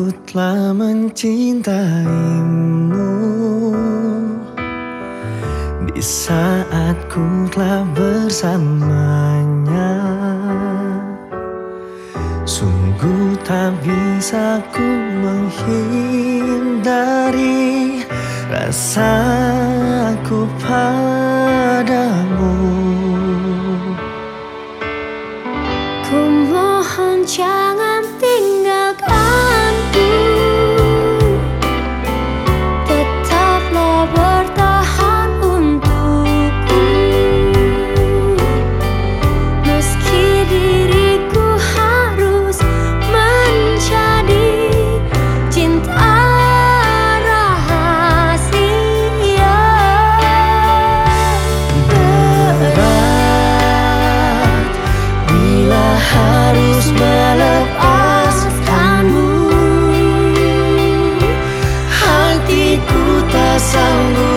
Aku telah mencintaimu. Di saat ku telah bersamanya Sungguh tak bisa ku menghindari Rasa ku padamu. Ku mohon jangan 想不。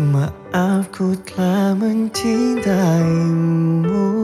Maaf ku telah mencintaimu.